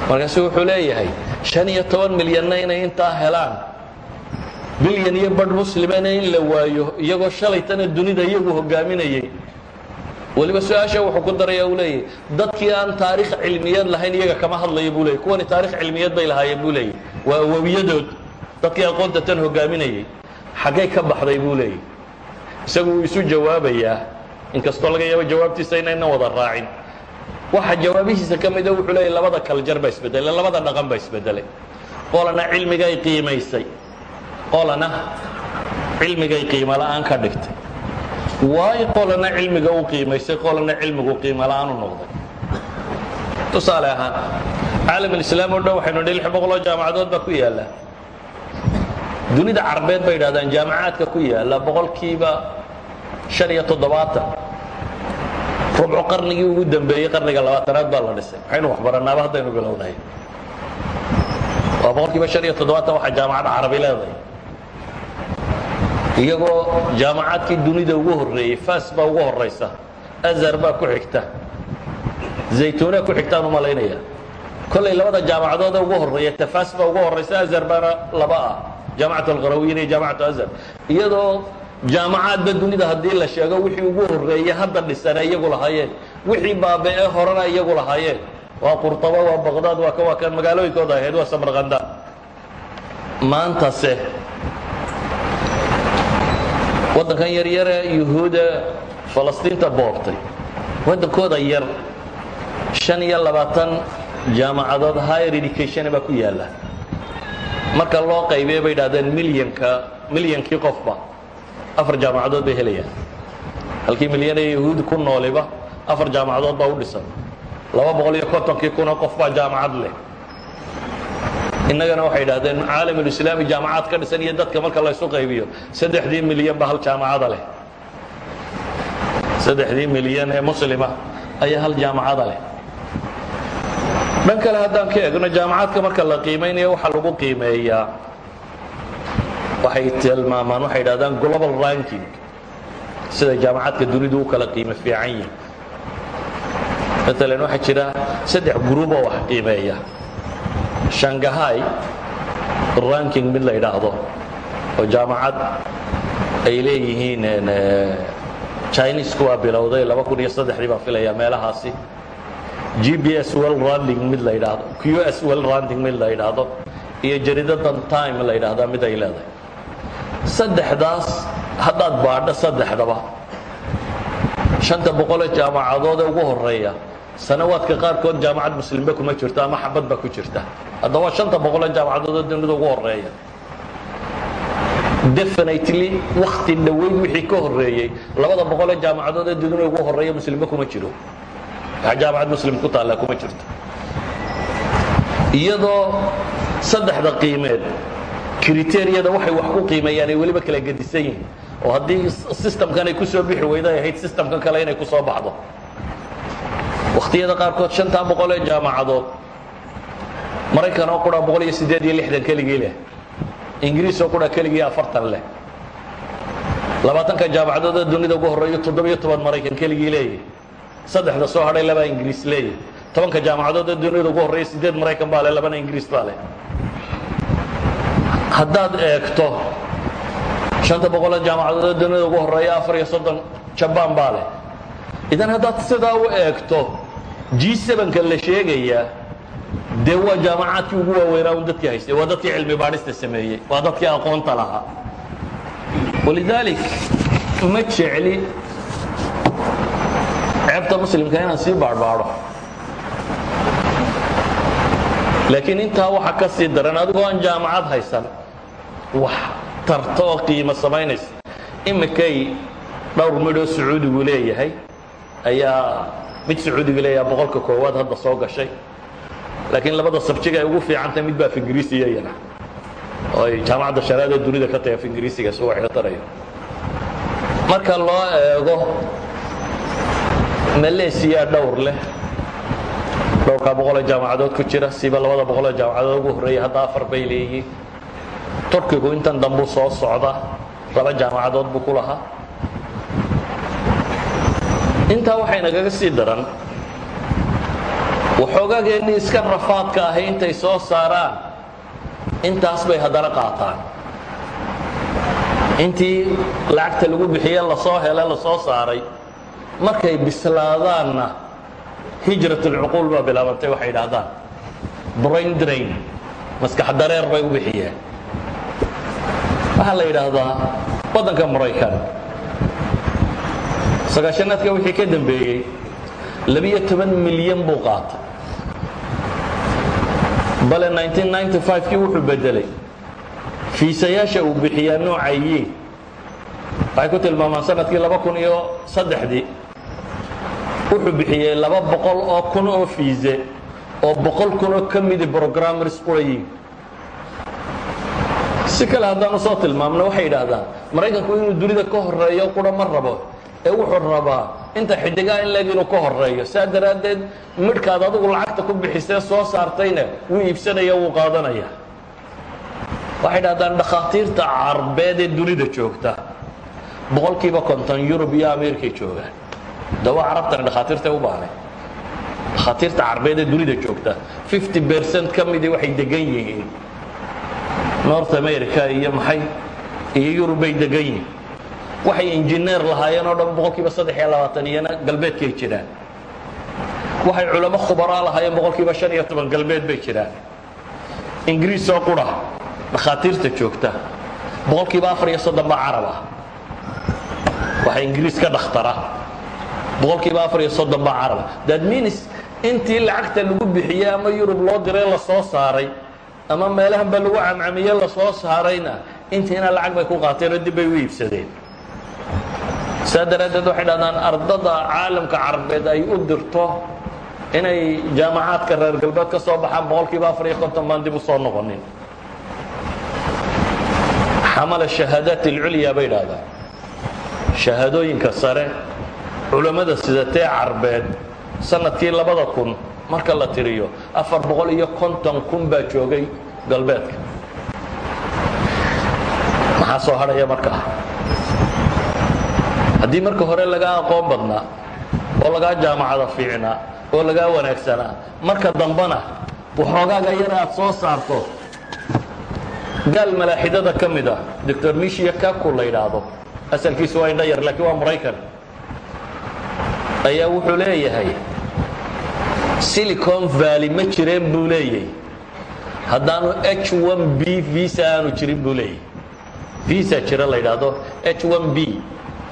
markaasu wuxuu leeyahay shan iyo toban milyanna inay intaa helaan. Bilyan iyo badh muslimana in la waayo iyagoo shalaytana dunida iyagu hogaaminayey weliba su'aasha wuxuu ku daraya uu leeyahy dadkii aan taarikh cilmiyeed lahayn iyaga kama hadlaya buu leeyay kuwani taarikh cilmiyeed bay lahaayeen buu leeyay waa awowiyadood dadkii aqoonta tan hogaaminayey xaggay ka baxday buu leeyay isagu wuu isu jawaabayaa inkastoo laga yaabo jawaabtiisa inaynan wada raacin. Waxa jawaabihiisa ka mida wuxuu leeyahy labada kaljar baa isbedelay labada dhaqan baa isbedelay. Qolana cilmigay qiimaysay. Qolana cilmigay qiimo la'aan ka dhigtay waayo qolana cilmiga u qiimaysay qolana cilmigu qiimo la'aan u noqday? Tusaale ahaan caalamalislaam oo dhan waxaynu nidhi lix jaamacadood baa ku yaalla. Dunida carbeed bay yidhahdaan jaamacaadka ku yaalla boqolkiiba shan iyo toddobaatan. Rubco qarnigii ugu dambeeyey qarniga labaatanaad baa la dhisay. Waxaynu waxbaranaaba haddaynu bilownahay. Waa boqolkiiba shan iyo toddobaatan waxaa jaamacadda carabi leedahay iyagoo jaamacaadkii dunida ugu horreeyey fas baa ugu horaysa azhar baa ku xigta zaytuuna ku xigtaan u malaynaya. Kollay labada jaamacadood ee ugu horreeya tafaas baa ugu horraysa azhar baana laba ah jaamacat alqarawiyin iyo jaamacatu azhar. Iyadoo jaamacaadba dunida haddii la sheego wixii ugu horreeye hadda dhisana iyagu lahaayeen wixii baabe-e horena iyagu lahaayeen. Waa qurtaba waa baqdaad waa ka waa kan magaalooyinkooda ahayd waa samarqanda. Maantase waddankan yaryare yuhuuda falastiinta boobtay waddankooda yar shan iyo labaatan jaamacadood higher educationa baa ku yaalla. Marka loo qaybiya bay idhahdeen milyanka milyankii qofba. Afar jaamacadood bay helayaan. Halkii milyan ee yahuudi ku nooliba afar jaamacadood baa u dhisan. Laba boqol iyo kontonkii kunoo qof baa jaamacad leh innagana waxay idhahdeen caalamulislaami jaamacaad ka dhisan iyo dadka marka laysu qaybiyo saddexdii milyan ba hal jaamacada leh. Saddexdii milyan ee muslima ayaa hal jaamacada leh. Dhan kale haddaan ka eegno jaamacaadka marka la qiimaynayo waxaa lagu qiimeeyaa. Waxay tilmaamaan waxay idhahdaan global ranking sida jaamacaadka dunidu u kala qiimo fiican yihiin maalan waxaa jira saddex gruuboo wax qiimeeya shangahay ranking mid la yidhaahdo oo jaamacad ay leeyihiin chinesku waa bilowday saddexdii baan filayaa meelahaasi. G b s mid la yidhaahdo q s well mid la yidhaahdo iyo jaridadan time la yidhaahdaa mid ay leedahay. Saddexdaas haddaad baadho saddexdaba shanta boqolee jaamacadood ee ugu horreeya sanawaadka qaarkood jaamacad muslimba kuma jirto ama xabad ba ku jirta. Hadda waa shanta boqolee jaamacadood ee dunida ugu horreeya definitely wakti dhoweyd wixii ka horeeyey labada boqolee jaamacadood ee dunida ugu horreeya muslimba kuma jiro. Jaamacad muslim ku taalla kuma jirto. Iyadoo saddexda qiimeed kriteriyada waxay wax ku qiimeeyaan ay weliba kala gedisan yihiin. Oo haddii systemkan ay ku bixi weyda ay ahayd systemkan kale inay ku baxdo wakhtiyada qaarkood shantaa boqol ee jaamacadood maraykan oo qura boqol iyo siddeed iyo lixdan keligii leh. Ingiriis oo qura keligii afartan leh. Labaatanka jaamacadood ee dunida ugu horreeyo toddobiyo toban maraykan keligii leeyahy saddexda soo hadhay labaa ingiriis leeyahy tobanka jaamacadood ee dunida ugu horreeya siddeed maraykan baa leh labana ingiriis baa leh. Haddaad eegto shanta boqolee jaamacadood ee dunida ugu horreeya afar iyo soddon jabaan baa leh. Idan haddaad sidaa u eegto g sevenka la sheegayaa dee waa jaamacaadkii ugu waaweynaa un dadkii haystay waa dadkii cilmi baadhista sameeyey waa dadkii aqoonta lahaa. Walidaalik ma jecli ceebta muslimka inaan sii baadhbaadho laakiin intaa waxa ka sii daran adigoo aan jaamacad haysan wax tarto oo qiimo samaynaysa. Imikay dhowr midhoo sacuudigu leeyahay ayaa mid sacuudiga leeyaha boqolka koowaad hadda soo gashay. Laakiin labada sabjiga ay ugu fiicantahay mid baa ingiriisiya iyana oo ay jaamacadda sharaada dunida ka af ingiriisiga si wax tarayo. Marka loo eego malaysiya dhowr leh. Dhowrkaa boqolee jaamacadood ku jira siba labada boqolee jaamacadood ugu horreeya hadda afar bay leeyihiin. Turkigu intan dambuu soo socda laba jaamacadood buu ku lahaa intaa waxay nagaga sii daran. Waxoogageennii iska rafaadka ahi intay soo saaraan. Intaas bay haddana qaataan. Intii lacagta lagu bixiye la soo hele la soo saaray markay bislaadaanna hijratulcuquul baa bilaabantay waxay idhaahdaan brain drain maskax dareer bay u bixiyeen. Waxaa la yidhaahdaa waddanka maraykan sagaashanaadka wixii ka dambeeyey labiyo toban milyan buu qaatay. Bale 1995kii wuxuu bedelay fiisayaasha uu bixiyaa noocayiin waxay ku tilmaamaan sannadkii iyo saddexdii. Wuxuu bixiyey laba boqol oo kun oo fiise oo boqol kun oo ka midi programmers qurayiin si kale haddaan u soo tilmaamno waxay yidhaahdaan maraykanku inuu dunida ka horeeyo qura ma rabo ee wuxuu rabaa inta xidigaa in leeg inuu ka horeeyo saa daraaddeed midhkaad adigu lacagta ku bixisee soo saartayna wuu iibsanaya wuu qaadanaya. Waxay dhahdaan dhakhaatiirta carbeed ee dunida joogta. Boqolkiiba konton yurub iyo ameerikay joogaan. De waa carabtani dhakhaatiirtay u baahnay dhakhaatiirta carbeed ee dunida joogta. 50 bercent ka midii waxay degan yihiin. North america iyo maxay? Iyo yurub bay degan yihiin waxay injineer lahaayeen oo dhan boqolkiiba saddex iyo labaatan iyana galbeedkay jiraan. Waxay culamo khubaraa lahaayeen boqolkiiba shan iyo toban galbeed bay jiraan. Ingiriis oo qura dhakhaatiirta joogta boqolkiiba afar iyo soddon baa carab ah. Waxaa ingiriis ka dhakhtara boqolkiiba afar iyo soddon baa carab ah. That means intii lacagta lagu bixiyey ama yurub loo diray la saaray ama meelahan ba lagu camcamiye la saarayna intiina lacag bay ku qaateen oo dib bay u iibsadeen saa daraaddeed waxay dhahdaan ardada caalamka carabeed ay u dirto inay jaamacaadka reer galbeed ka soo baxaan boqolkiiba afar iyo konton baan dib u noqonin. Xamala shahaadaat alculya bay dhahdaan shahaadooyinka sare culammada sidatee carbeed sannadkii labada kun marka la tiriyo afar boqol iyo konton kun baa joogay galbeedka. Maxaa soo hadhaya markaa haddii marka hore lagaa aqoon badnaa oo lagaa jaamacada fiicnaa oo lagaa wanaagsanaa marka dambena waxoogaaga yara aad soo saarto gaal malaaxidada ka mid ah doctor mishia kaku la yidhaahdo asalkiisu waa indha yar laakiin waa maraykan ayaa wuxuu leeyahay silicon valley ma jireen buu leeyahay haddaanu h n b visa aanu jirin buu leeyahay visa jira la yidhaahdo h n b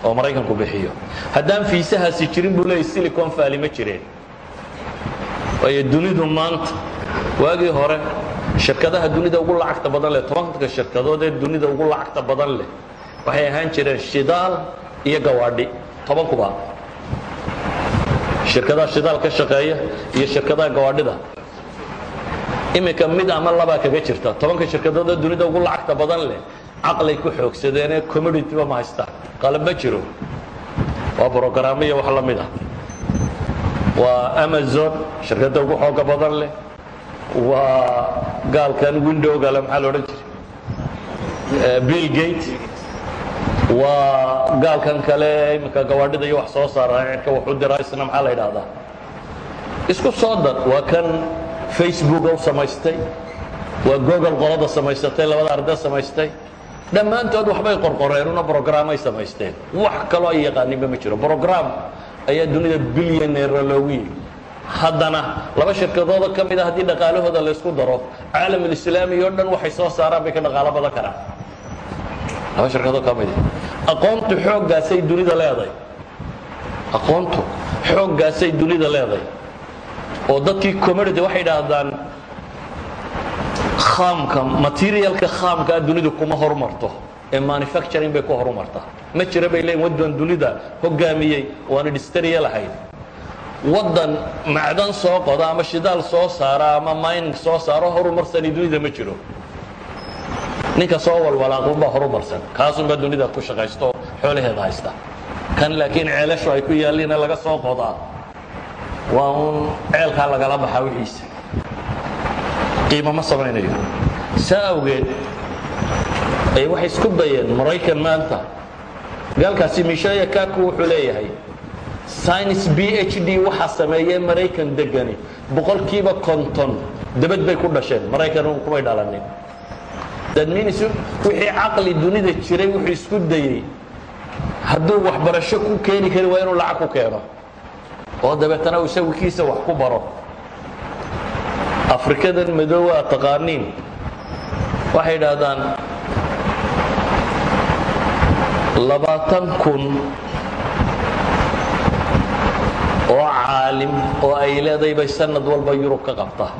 oo maraykanku bixiyo. Haddaan fiisahaasi jirin buu leeyahay silicon valley ma jireen. Waayo dunidu maanta waagii hore shirkadaha dunida ugu lacagta badan leh tobanka shirkadood ee dunida ugu lacagta badan leh waxay ahaan jireen shidaal iyo gawaadhi. Tobankuba shirkadaha shidaal ka shaqeeya iyo shirkadaha gawaadhida. Iminka mid ama labaa kaga jirta. Tobanka shirkadood ee dunida ugu lacagta badan leh caqlay ku xoogsadeenee communityba ma haystaan qalab ma jiro. Waa brogaraamo iyo wax la mid ah. Waa amazon shirkadda ugu xooga badan leh. Waa gaalkan windowgale maxaa la odhan jiray? Bill gate waa gaalkan kale iminka gawaadhida iyo wax soo saara cirka wuxuu diraa isna maxaa la yidhaahdaa? Isku soo dar waa kan facebook u samaystay. Waa google qolada samaysatay labada arday samaystay dhammaantood waxbay qorqoreen una brograamay samaysteen. Wax kaloo ay yaqaaninba ma jiro. Brogram ayaa dunida bilyaneera loogu yimi haddana laba shirkadooda ka mid a haddii dhaqaalahooda laysku daro caalamulislaami oo dhan waxay soo saaraan bay ka dhaqaalo badan karaan. Laba shirkadood ka mid aqoontu xooggaasay dunida leedahay aqoontu xooggaasay dunida leedahay oo dadkii community waxay idhaahdaan khaamka materialka khaamkaa dunidu kuma horumarto. Ee manufacturing bay ku horumartaa ma jira bay leeyiin waddan dunida hogaamiyey waana dhistariya lahayn waddan macdan soo qoda ama shidaal soo saara ama mining soo saaro horumarsani dunida ma jiro. Ninka soo walwalaaqunbaa horumarsan. Kaasunbaa dunida ku shaqaysto xoolaheeda haysta. Kan laakiin ceelashu ay ku yaalliina laga soo qodaa. Waa uun ceelkaa lagala baxaa wixiisa qiimo ma samaynayo. Saa awgeed ay waxay isku dayeen maraykan maanta. Gaalkaasi mishaya kaku wuxuu leeyahay science b h d waxaa sameeyee maraykan degani boqolkiiba konton debad bay ku dhasheen maraykan kumay dhalanin dadminis wixii caqli dunida jiray wuxuu isku dayey hadduu waxbarasho ku keeni kari waa inuu lacag ku keeno. Oo dabeetana uu isagukiisa wax ku baro afrikadan madoowa ad taqaaniin. Waxay idhaahdaan labaatan kun oo caalim oo ay leedahay bay sanad walba yurub ka qabtaa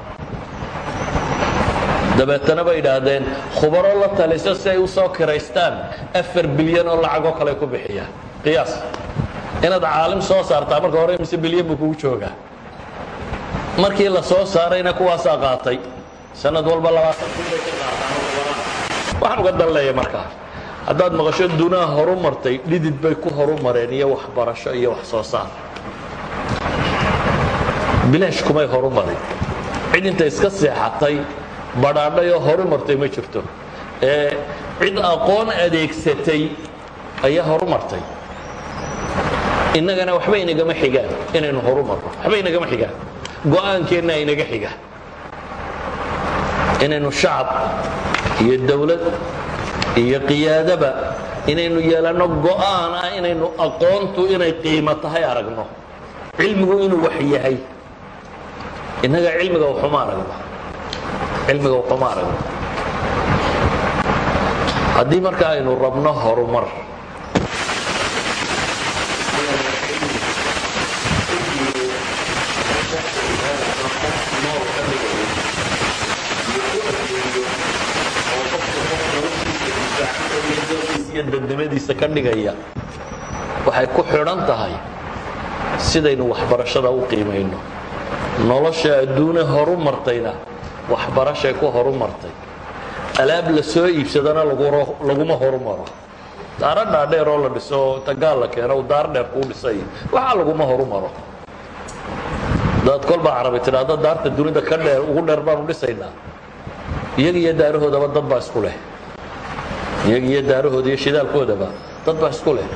dabeetana bay idhaahdeen khubaro la taliso si ay u soo kiraystaan afar bilyan oo lacagoo kale ku bixiyaan qiyaas. Inaad caalim soo saartaa marka hore mise bilyan buu kugu joogaa markii la soo saarayna kuwaasaa qaatay. Sanad walba waxaan uga danleeya markaa haddaad maqasho dunaha horu martay dhidid bay ku horu mareen iyo waxbarasho iyo wax soo saar. Bilaash kumay horu cid intay iska seexatay badhaadhayoo horu martay ma jirto. Ee cid aqoon adeegsatay ayaa horu martay innagana waxba inagama xigaan inaynu horu waxba inagama xigaan go'aankeenna inaga xiga. Inaynu shacab iyo dawlad iyo qiyaadaba inaynu yeelanno go'aan ah inaynu aqoontu inay qiimo tahay aragno. Cilmigu inuu wax yahay. Innaga cilmiga waxuma aragno. Cilmiga waxuma aragno. Haddii marka aynu rabno horumar iyo dadnimadiisa ka dhigaya waxay ku xidhan tahay sidaynu waxbarashada u qiimayno. Nolosha adduune horu martayna waxbarashay ku horu martay. Alaab la soo iibsadana laguma horumaro. Daaro dhaadheer oo la dhiso tagaal la keeno daar dheer kuu dhisay waxaa laguma horumaro. Daad kolbaa carabi tidhaahdo daarta dunida ka dheer ugu dheer baanu dhisaynaa iyaga iyo daarahoodaba dad baa isku leh iyaga iyo daarahooda iyo shidaalkoodaba dad baa isku leh.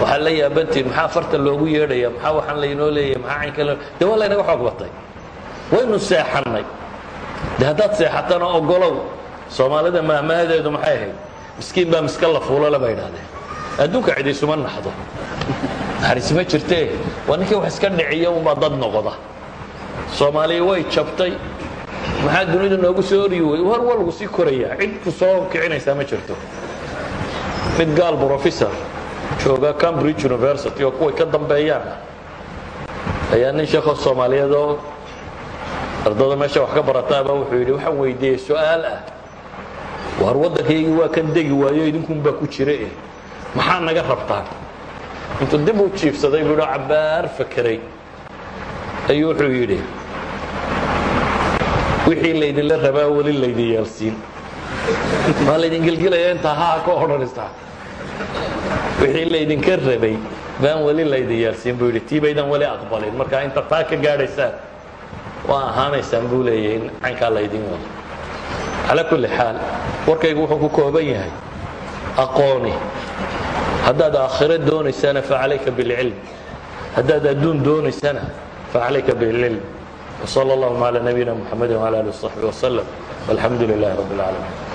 Waxaa la yaabantiin maxaa farta loogu yeedhaya maxaa waxaan laynoo leeyahay maxaa caynka dee waa laynaga xoog batay waynu seexannay. De haddaad seexatana ogolow soomaalida mahmaahadeedu maxay ahayd? Miskiin baa miska la fuulole bay idhahdeen adduunka cid isuma naxdo. Naxariis ma jirtee waa ninkii wax iska dhiciya unbaa dad noqda. Soomaaliya way jabtay maxaa dunida noogu soo oryi wey war waa lagu sii korayaa cid ku soo kicinaysaa ma jirto. Mid gaal professor jooga cambridge university oo kuway ka dambeeyaan. Ayaa nin sheekoo soomaaliyeed oo ardada meesha wax ka barataaba wuxuu yidhi waxaan weydiiyey su'aal ah. Waar waddankaygii waa kan degi waayo idinkunbaa ku jira eh. Maxaa naga rabtaan intuu dib u jiifsaday buu cabbaar fakeray ayuu wuxuu yidhi wixii laydinla rabaa weli laydin yeelsiin maa laydin gelgelaya intaa haa ka odhanaysaa wixii laydinka rabay baan weli laydin yeelsiin buu yidhi tii baydan weli aqbalin marka inta taa ka gaadhaysaan waa ahaanaysaan buu leeyahay in caynkaa laydin wado. Calaa kulli xaal warkaygu wuxuu ku kooban yahay aqooni. Haddaad aakhiro doonaysana facalayka bilcilm. Haddaad adduun doonaysana facalayka bilcilm وصلى اللهم على نبينا محمد وعلى اله وصحبه وسلم والحمد لله رب العالمين